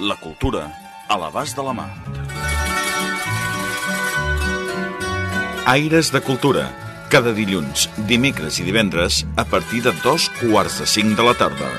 La cultura a l'abast de la mà. Aires de Cultura. Cada dilluns, dimecres i divendres a partir de dos quarts de cinc de la tarda.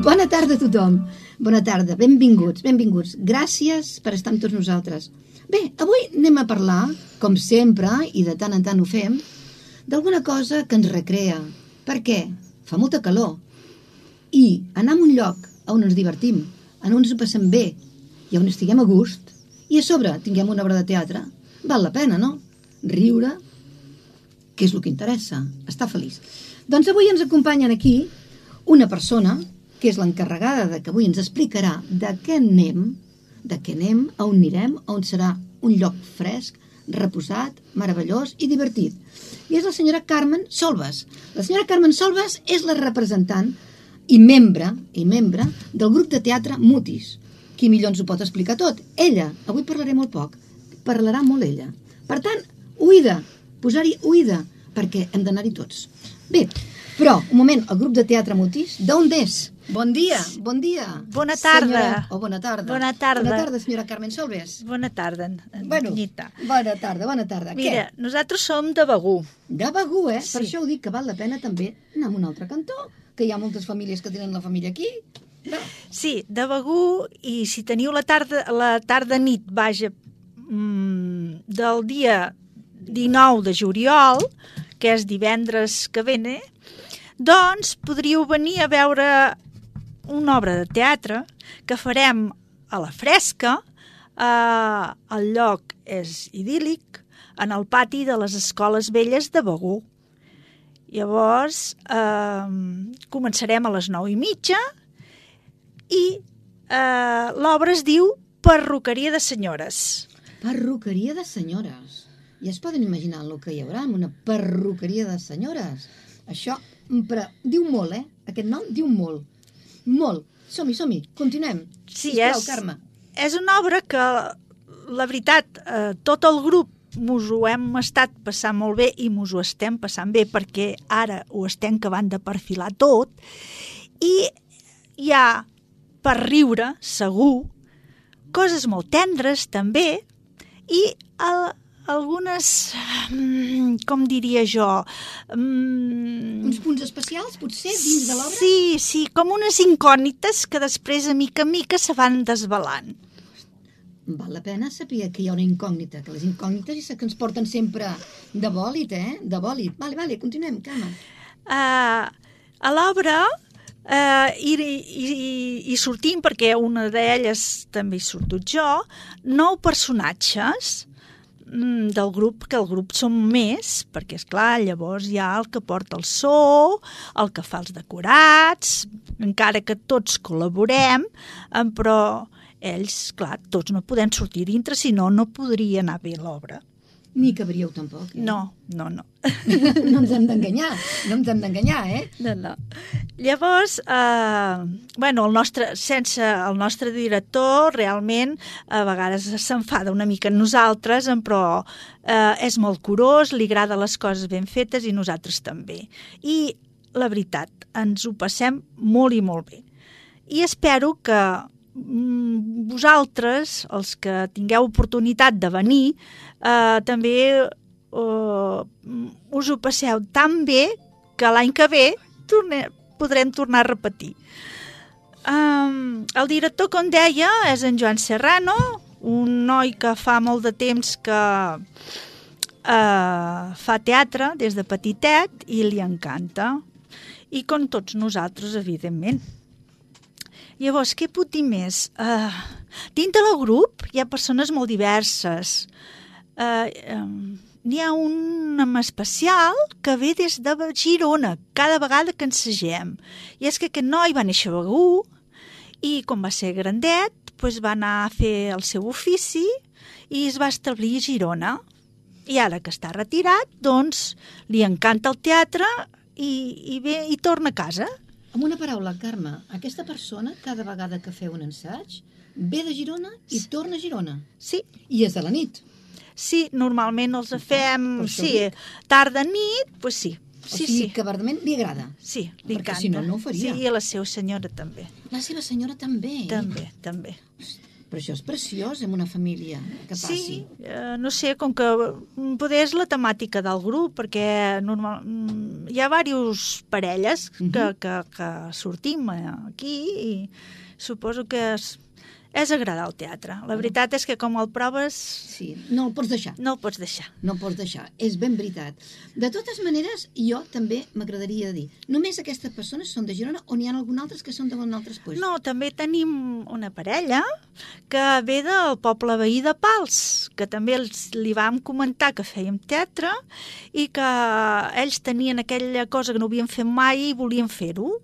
Bona tarda a tothom. Bona tarda, benvinguts, benvinguts. Gràcies per estar amb tots nosaltres. Bé, avui anem a parlar, com sempre, i de tant en tant ho fem, d'alguna cosa que ens recrea. Per què? Fa molta calor. I anar a un lloc on ens divertim, on ens ho passem bé i on estiguem a gust, i a sobre tinguem una obra de teatre, val la pena, no? Riure, que és el que interessa, estar feliç. Doncs avui ens acompanyen aquí una persona que és l'encarregada de que avui ens explicarà de què anem, de què anem, a on anirem, on serà un lloc fresc, reposat, meravellós i divertit. I és la senyora Carmen Solves. La senyora Carmen Solves és la representant i membre i membre del grup de teatre Mutis. Qui millor ens ho pot explicar tot? Ella. Avui parlaré molt poc. Parlarà molt ella. Per tant, oïda. Posar-hi oïda, perquè hem d'anar-hi tots. Bé, però, un moment, el grup de teatre Mutis, d'on és? Bon dia, bon dia. Bona tarda. Senyora... O bona tarda. Bona tarda. Bona tarda, senyora Carmen Solves. Bona tarda, Bueno, Nita. bona tarda, bona tarda. Mira, Què? nosaltres som de Begú. De Begú, eh? Sí. Per això ho dic, que val la pena també anar a un altre cantó, que hi ha moltes famílies que tenen la família aquí. No. Sí, de Begú, i si teniu la tarda, la tarda nit, vaja, mm, del dia 19 de juliol, que és divendres que vene, doncs podríeu venir a veure una obra de teatre que farem a la fresca, eh, el lloc és idíl·lic, en el pati de les escoles velles de Begú. Llavors, eh, començarem a les 9 i mitja i eh, l'obra es diu Perruqueria de senyores. Perruqueria de senyores. Ja es poden imaginar el que hi haurà en una perruqueria de senyores. Això però, diu molt, eh? Aquest nom diu molt. Molt. Som-hi, som-hi. Continuem. Sí, Sisplau, és, Carme. és una obra que, la veritat, eh, tot el grup mos ho hem estat passant molt bé i mos ho estem passant bé perquè ara ho estem acabant de perfilar tot i hi ha per riure, segur, coses molt tendres també i el, algunes, mm, com diria jo, mm, Uns punts especials, potser, dins de l'obra? Sí, sí, com unes incògnites que després, a mica en mica, se van desvelant. Val la pena saber que hi ha una incògnita, que les incògnites que ens porten sempre de bòlit, eh? De bòlit. Vale, vale, continuem, Carme. Uh, a l'obra uh, i, i, i sortim, perquè una d'elles també hi surto jo, nou personatges del grup, que el grup som més, perquè és clar, llavors hi ha el que porta el so, el que fa els decorats, encara que tots col·laborem, eh, però ells, clar, tots no podem sortir dintre, si no, no podria anar bé l'obra. Ni cabríeu tampoc. Eh? No, no, no. no ens hem d'enganyar, no ens hem d'enganyar, eh? No, no. Llavors, eh, bueno, el nostre, sense el nostre director, realment, a vegades s'enfada una mica amb nosaltres, però eh, és molt curós, li agrada les coses ben fetes i nosaltres també. I la veritat, ens ho passem molt i molt bé. I espero que vosaltres, els que tingueu oportunitat de venir, eh, també eh, us ho passeu tan bé que l'any que ve torne, podrem tornar a repetir. Um, el director, com deia, és en Joan Serrano, un noi que fa molt de temps que uh, fa teatre des de petitet i li encanta. I com tots nosaltres, evidentment. Llavors, què puc dir més? Uh, dintre del grup hi ha persones molt diverses. Uh, um, n'hi ha un en especial que ve des de Girona, cada vegada que ensegem. I és que aquest noi va néixer a Begú i quan va ser grandet doncs va anar a fer el seu ofici i es va establir a Girona. I ara que està retirat, doncs li encanta el teatre i, i, ve, i torna a casa. Amb una paraula, Carme, aquesta persona, cada vegada que feu un ensaig, ve de Girona i torna a Girona. Sí, I és de la nit. sí, normalment els fem, sí, tarda nit, doncs sí. O Sí, sigui sí. que verdament li agrada. Sí, li Perquè encanta. si no, no ho faria. Sí, i a la seva senyora també. La seva senyora també. També, també. Però això és preciós en una família que passi. Sí, eh, no sé, com que mm, poder és la temàtica del grup, perquè normal, mm, hi ha diverses parelles que, Mhm. que, que sortim eh, aquí i suposo que és, és agradar el teatre. La veritat és que com el proves Sí, no el pots deixar. no el pots deixar. No el pots deixar. És ben veritat. De totes maneres, jo també m'agradaria dir, només aquestes persones són de Girona o n'hi ha algun altres que són d'un altre lloc? No, també tenim una parella que ve del poble veí de Pals, que també els, li vam comentar que fèiem teatre i que ells tenien aquella cosa que no havien fet mai i volien fer-ho.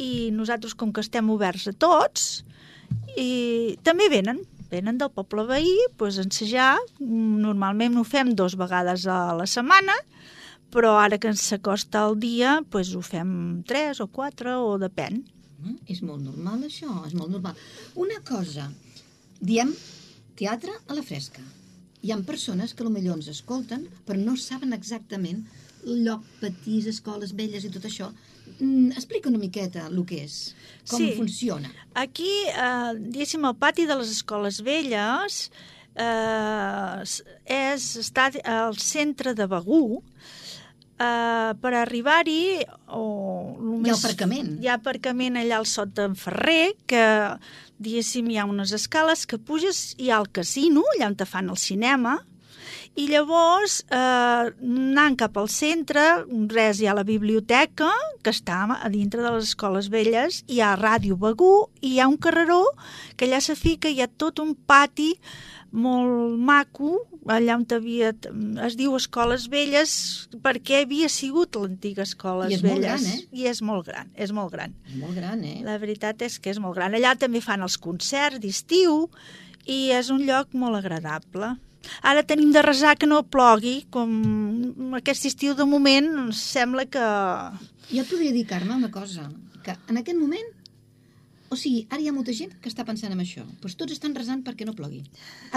I nosaltres, com que estem oberts a tots, i també venen, venen del poble veí, doncs ensejar. Normalment ho fem dos vegades a la setmana, però ara que ens s'acosta el dia, doncs ho fem tres o quatre, o depèn. Mm, És molt normal, això, és molt normal. Una cosa, diem teatre a la fresca. Hi ha persones que potser ens escolten, però no saben exactament lloc, petits, escoles velles i tot això. Mm, explica una miqueta el que és, com Sí. funciona. Aquí, eh, diguéssim, el pati de les escoles velles eh, és, està al centre de Begú, eh, per arribar-hi o Hi ha aparcament. hi ha aparcament allà al sot d'en Ferrer que diguéssim hi ha unes escales que puges i hi ha el casino allà on te fan el cinema i llavors, eh, anant cap al centre, res, hi ha la biblioteca, que està a dintre de les escoles velles, hi ha Ràdio Begú, i hi ha un carreró que allà se fica, hi ha tot un pati molt maco, allà on havia, es diu Escoles Velles, perquè havia sigut l'antiga Escoles I és molt Velles. gran, eh? I és molt gran, és molt gran. És molt gran, eh? La veritat és que és molt gran. Allà també fan els concerts d'estiu i és un lloc molt agradable. Ara tenim de resar que no plogui, com aquest estiu de moment sembla que... Jo et podria dir, Carme, una cosa, que en aquest moment, o sigui, ara hi ha molta gent que està pensant en això, doncs tots estan resant perquè no plogui.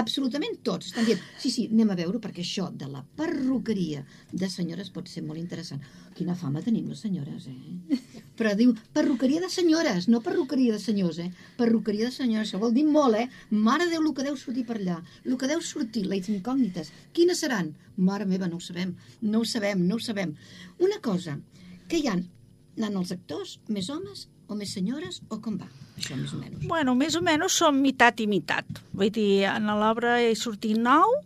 Absolutament tots estan dient, sí, sí, anem a veure, perquè això de la perruqueria de senyores pot ser molt interessant. Quina fama tenim les senyores, eh? Però diu perruqueria de senyores, no perruqueria de senyors, eh? Perruqueria de senyores, això vol dir molt, eh? Mare Déu, el que deu sortir per allà, el que deu sortir, les incògnites, quines seran? Mare meva, no ho sabem, no ho sabem, no ho sabem. Una cosa, que hi ha anant els actors, més homes o més senyores, o com va? Això més o menys. Bueno, més o menys som mitat i mitat. Vull dir, en l'obra he sortit nou,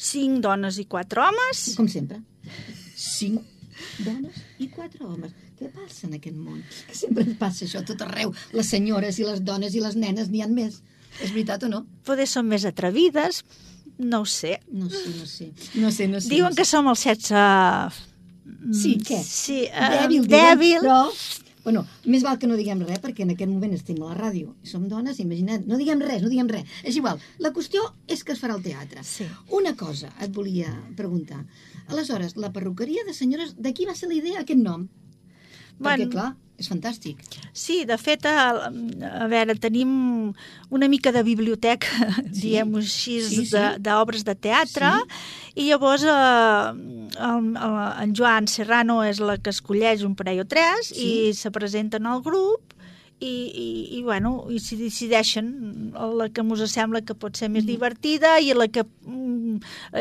cinc dones i quatre homes. Com sempre. Cinc dones i quatre homes. Què passa en aquest món? Que sempre ens passa això tot arreu. Les senyores i les dones i les nenes n'hi han més. És veritat o no? Poder són més atrevides, no ho sé. No sé, no sé. No sé, no sé. Diuen no que sé. som els sexe... Sí, què? Sí, eh, Dèbil, diuen, dèbil. però... Bueno, més val que no diguem res, perquè en aquest moment estem a la ràdio i som dones, imagina't, no diguem res, no diguem res. És igual, la qüestió és que es farà el teatre. Sí. Una cosa et volia preguntar. Aleshores, la perruqueria de senyores, de qui va ser la idea, aquest nom? Perquè, Bueno. clar, és fantàstic. Sí, de fet, a, a veure, tenim una mica de biblioteca, Sí. diguem-ho així, Sí, sí. de- d'obres de, teatre, i llavors eh, el, el, en Joan Serrano és la que escolleix un parell o tres Sí. i se presenten al grup i, i, i, bueno, i si decideixen la que ens sembla que pot ser més divertida i la que mm,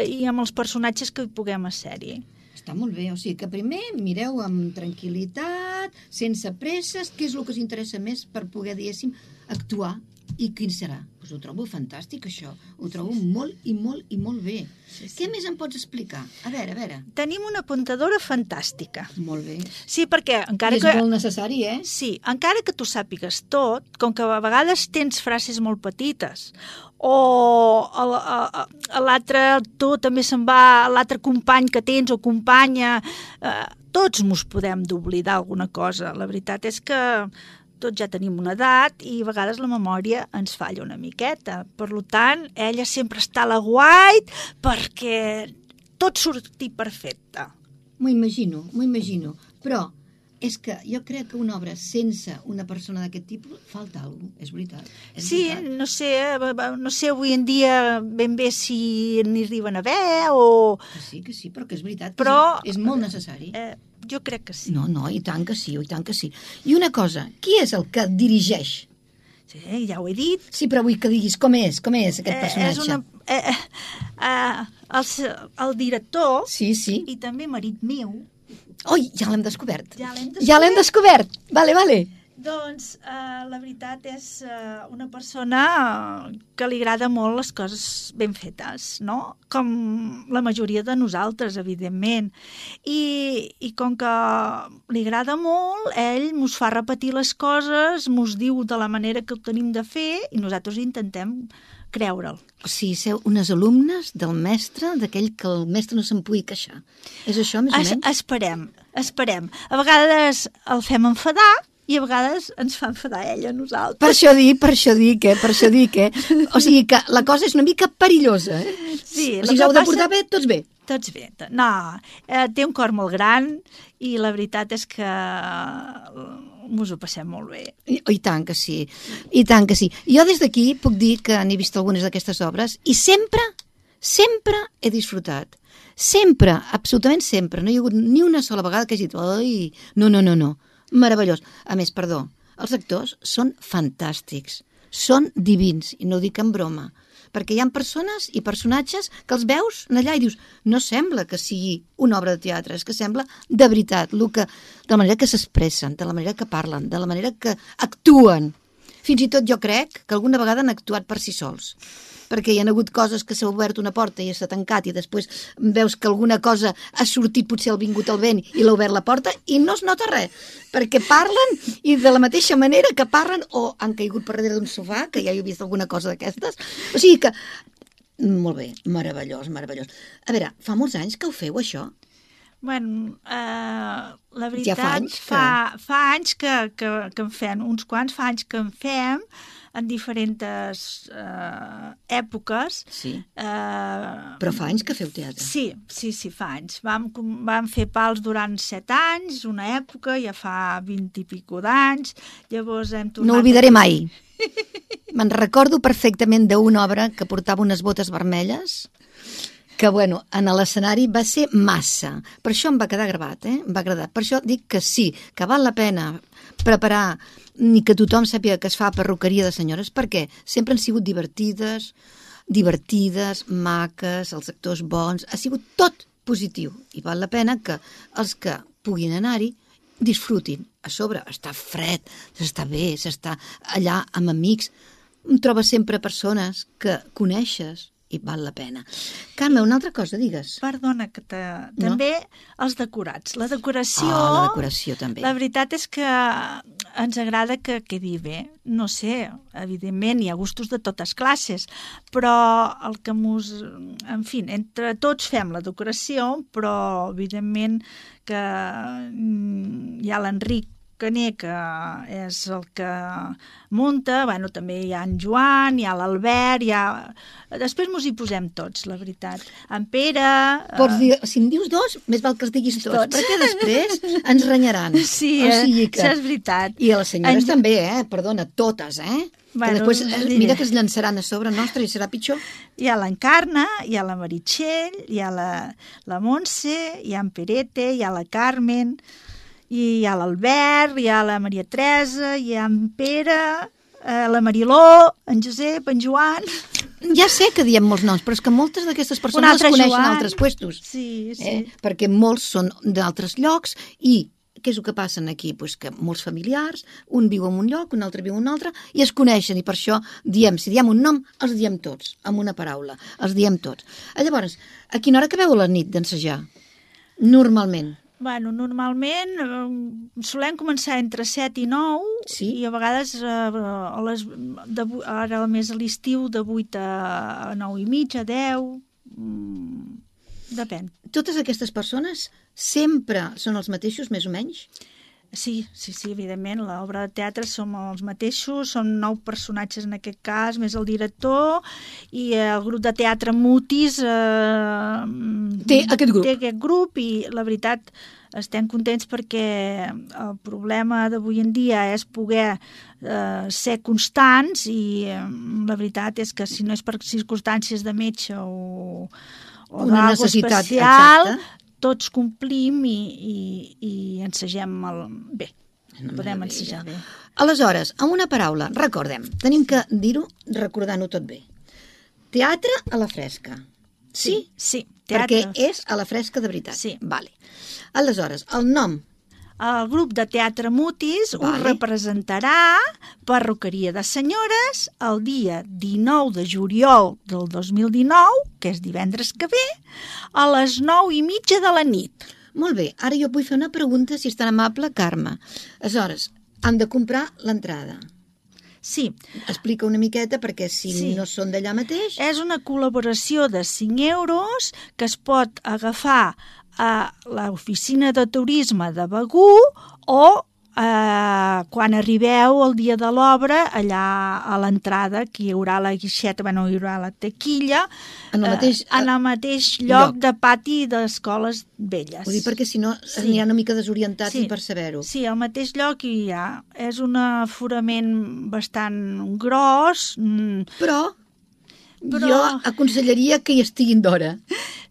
i amb els personatges que hi puguem a sèrie. Està molt bé, o sigui que primer mireu amb tranquil·litat, sense presses, què és el que us interessa més per poder, diguéssim, actuar I quin serà? Pues ho trobo fantàstic, això. Ho trobo molt i molt i molt bé. Sí, sí. Què més em pots explicar? A veure, a veure. Tenim una apuntadora fantàstica. Molt bé. Sí, perquè encara I és que... molt necessari, eh? Sí, encara que tu sàpigues tot, com que a vegades tens frases molt petites, o a l'altre, tu també se'n va, l'altre company que tens o companya, eh, tots mos podem d'oblidar alguna cosa. La veritat és que tots ja tenim una edat i a vegades la memòria ens falla una miqueta. Per lo tant, ella sempre està a la guait perquè tot surti perfecte. M'ho imagino, m'ho imagino. Però és que jo crec que una obra sense una persona d'aquest tipus falta alguna cosa, és veritat. És Sí, veritat. no sé, eh, no sé avui en dia ben bé si n'hi arriben a haver o... Que sí, que sí, però que és veritat. Però- És, és molt necessari. Eh, jo crec que sí. No, no, i tant que sí, i tant que sí. I una cosa, qui és el que dirigeix? Sí, ja ho he dit. Sí, però vull que diguis com és, com és aquest Eh, personatge. és una... Eh, eh, eh, el, el director Sí, sí. i també marit meu, Oi, ja l'hem descobert. Ja l'hem Ja l'hem descobert. Vale, vale. Doncs eh, la veritat és eh, una persona que li agrada molt les coses ben fetes, no? Com la majoria de nosaltres, evidentment. I, i com que li agrada molt, ell mos fa repetir les coses, mos diu de la manera que ho tenim de fer i nosaltres intentem creure'l. O sigui, seu unes alumnes del mestre, d'aquell que el mestre no se'n pugui queixar. És això, més o Es, menys? esperem, esperem. A vegades el fem enfadar i a vegades ens fa enfadar ella a nosaltres. Per això dic, per això dic, eh? per això dic, eh? O sigui que la cosa és una mica perillosa, eh? Sí, o sigui, heu de portar bé, tots bé. Tots bé. No, eh, té un cor molt gran i la veritat és que eh, mos ho passem molt bé. I, I tant que sí, i tant que sí. Jo des d'aquí puc dir que n'he vist algunes d'aquestes obres i sempre, sempre he disfrutat. Sempre, absolutament sempre. No hi ha hagut ni una sola vegada que hagi dit, oi, no, no, no, no. Meravellós. A més, perdó, els actors són fantàstics, són divins, i no ho dic en broma, perquè hi ha persones i personatges que els veus allà i dius, no sembla que sigui una obra de teatre, és que sembla de veritat, lo que, de la manera que s'expressen, de la manera que parlen, de la manera que actuen. Fins i tot jo crec que alguna vegada han actuat per si sols perquè hi ha hagut coses que s'ha obert una porta i s'ha tancat i després veus que alguna cosa ha sortit, potser ha vingut el vent i l'ha obert la porta i no es nota res, perquè parlen i de la mateixa manera que parlen o han caigut per darrere d'un sofà, que ja he vist alguna cosa d'aquestes. O sigui que, molt bé, meravellós, meravellós. A veure, fa molts anys que ho feu, això? Bueno, eh, la veritat, fa anys que- fa, fa anys que, que, que en fem, uns quants fa anys que en fem, en diferents eh, èpoques. Sí. Eh, Però fa anys que feu teatre. Sí, sí, sí, fa anys. Vam, vam fer pals durant set anys, una època, ja fa vint i pico d'anys, llavors hem tornat... No oblidaré mai. Me'n recordo perfectament d'una obra que portava unes botes vermelles que, bueno, en l'escenari va ser massa. Per això em va quedar gravat, eh? Em va agradar. Per això dic que sí, que val la pena preparar ni que tothom sàpiga que es fa perruqueria de senyores, perquè sempre han sigut divertides, divertides, maques, els actors bons, ha sigut tot positiu i val la pena que els que puguin anar-hi disfrutin. A sobre està fred, s'està bé, s'està allà amb amics, trobes sempre persones que coneixes i val la pena. Carme, una altra cosa, digues. Perdona, que te... No? també els decorats. La decoració... Ah, la decoració també. La veritat és que ens agrada que quedi bé. No sé, evidentment hi ha gustos de totes classes, però el que mos... En fi, entre tots fem la decoració, però evidentment que mm, hi ha l'Enric Caner, que és el que munta, bueno, també hi ha en Joan, hi ha l'Albert, hi ha... Després mos hi posem tots, la veritat. En Pere... Pots eh, dir, si en dius dos, més val que els diguis tots, Tots. perquè després ens renyaran. Sí, o eh? sigui que... És veritat. I a les senyores En- també, eh? Perdona, totes, eh? que Bueno, després, eh, diré. mira que es llançaran a sobre nostre i serà pitjor. Hi ha l'Encarna, hi ha la Meritxell, hi ha la, la Montse, hi ha en Perete, hi ha la Carmen, hi ha l'Albert, hi ha la Maria Teresa, hi ha en Pere, eh, la Mariló, en Josep, en Joan... Ja sé que diem molts noms, però és que moltes d'aquestes persones les coneixen Joan. a altres puestos. Sí, sí. Eh? Perquè molts són d'altres llocs i què és el que passen aquí? Pues que molts familiars, un viu en un lloc, un altre viu en un altre, i es coneixen, i per això diem, si diem un nom, els diem tots, amb una paraula, els diem tots. Llavors, a quina hora acabeu la nit d'ensejar? Normalment. Bueno, normalment eh, solem començar entre 7 i 9 Sí. i a vegades eh, a les, de, ara més a l'estiu de 8 a, a 9 i mitja, 10, mm, depèn. Totes aquestes persones sempre són els mateixos, més o menys? Sí, sí, sí, evidentment, l'obra de teatre som els mateixos, són nou personatges en aquest cas, més el director, i el grup de teatre Mutis eh, Té aquest grup. té aquest grup i la veritat estem contents perquè el problema d'avui en dia és poder eh, ser constants i eh, la veritat és que si no és per circumstàncies de metge o, o Una d'algo necessitat, especial, exacte. Tots complim i, i, i ensegem el... bé, Una podem ensejar bé. Aleshores, amb una paraula, recordem, tenim que dir-ho recordant-ho tot bé. Teatre a la fresca. Sí? Sí, Perquè teatre. és a la fresca de veritat. Sí. Vale. Aleshores, el nom, El grup de teatre Mutis Vale. us representarà Perruqueria de Senyores el dia 19 de juliol del 2019, que és divendres que ve, a les 9 i mitja de la nit. molt bé, ara jo vull fer una pregunta, si és tan amable, Carme. Aleshores, han de comprar l'entrada. Sí, Explica una miqueta, perquè si Sí. no són d'allà mateix... és una col·laboració de 5 euros que es pot agafar a l'oficina de turisme de Begú o eh, quan arribeu el dia de l'obra, allà a l'entrada, que hi haurà la guixeta, bueno, hi haurà la taquilla, En el mateix, eh, en el mateix lloc, lloc. de pati d'escoles velles. Vull dir, perquè si no Sí. anirà una mica desorientat Sí. per saber-ho. Sí, al mateix lloc hi ha. És un aforament bastant gros, mm, Però, Però- jo aconsellaria que hi estiguin d'hora.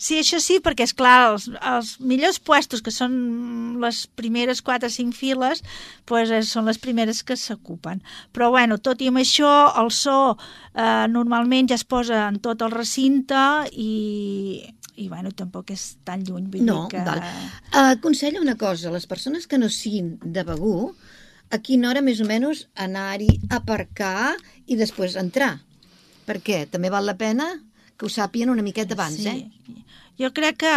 Sí, això sí, perquè, és clar els, els millors puestos, que són les primeres 4 o 5 files, pues, eh, són les primeres que s'ocupen. Però, bueno, tot i amb això, el so eh, normalment ja es posa en tot el recinte i, i bueno, tampoc és tan lluny. Vull No, dir que... val. Aconsella una cosa, les persones que no siguin de Begú, a quina hora més o menys anar-hi, aparcar i després entrar? Perquè també val la pena que ho sàpien una miqueta abans, sí. eh? Jo crec que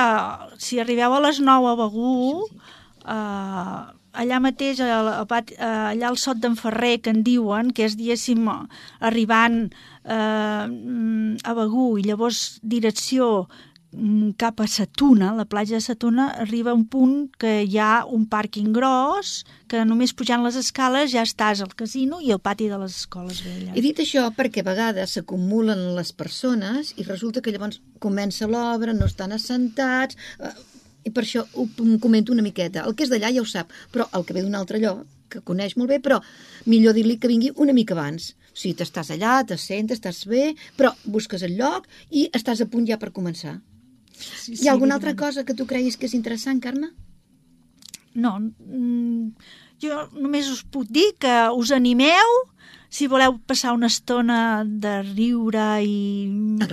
si arribeu a les 9 a Begú, eh, allà mateix, eh, allà al Sot d'en Ferrer, que en diuen, que és, diguéssim, arribant eh, mm, a Begú i llavors direcció cap a Satuna, la platja de Satuna, arriba a un punt que hi ha un pàrquing gros, que només pujant les escales ja estàs al casino i al pati de les escoles velles. He dit això perquè a vegades s'acumulen les persones i resulta que llavors comença l'obra, no estan assentats... eh, I per això ho comento una miqueta. El que és d'allà ja ho sap, però el que ve d'un altre lloc, que coneix molt bé, però millor dir-li que vingui una mica abans. O sigui, t'estàs allà, t'assentes, estàs bé, però busques el lloc i estàs a punt ja per començar. Sí, Hi ha alguna altra cosa que tu creguis que és interessant, Carme? No, mm, jo només us puc dir que us animeu si voleu passar una estona de riure i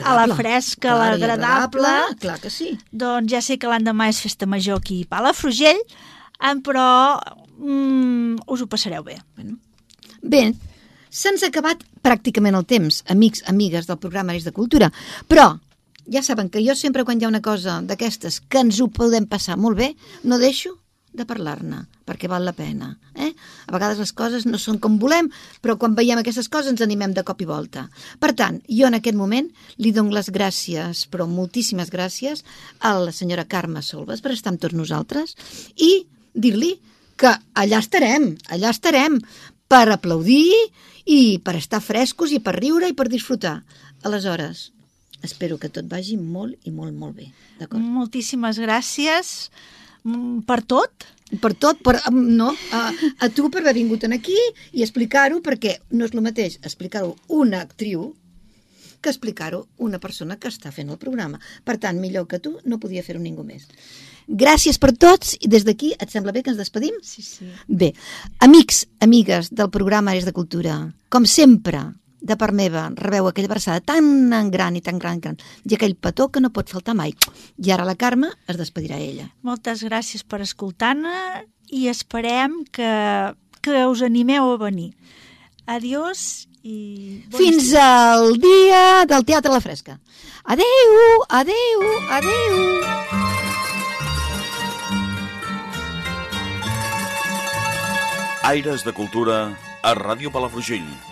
a la fresca, a l'agradable, Clar que sí. doncs ja sé que l'endemà és festa major aquí a Palafrugell, però mm, us ho passareu bé. Bueno. Bé, se'ns ha acabat pràcticament el temps, amics, amigues del programa Eix de Cultura, però ja saben que jo sempre quan hi ha una cosa d'aquestes que ens ho podem passar molt bé, no deixo de parlar-ne, perquè val la pena. Eh? A vegades les coses no són com volem, però quan veiem aquestes coses ens animem de cop i volta. Per tant, jo en aquest moment li dono les gràcies, però moltíssimes gràcies, a la senyora Carme Solves per estar amb tots nosaltres i dir-li que allà estarem, allà estarem per aplaudir i per estar frescos i per riure i per disfrutar. Aleshores, espero que tot vagi molt i molt, molt bé. D'acord? Moltíssimes gràcies mm, per tot. Per tot, per, no, a, a tu per haver vingut en aquí i explicar-ho, perquè no és el mateix explicar-ho una actriu que explicar-ho una persona que està fent el programa. Per tant, millor que tu no podia fer-ho ningú més. Gràcies per tots i des d'aquí et sembla bé que ens despedim? Sí, sí. Bé, amics, amigues del programa Ares de Cultura, com sempre, de part meva, rebeu aquella abraçada tan gran i tan gran, gran i aquell petó que no pot faltar mai. I ara la Carme es despedirà ella. Moltes gràcies per escoltar-ne i esperem que, que us animeu a venir. Adiós i... bon Fins estiu. al dia del Teatre la Fresca. Adeu, adeu, adeu. Aires de Cultura a Ràdio Palafrugell.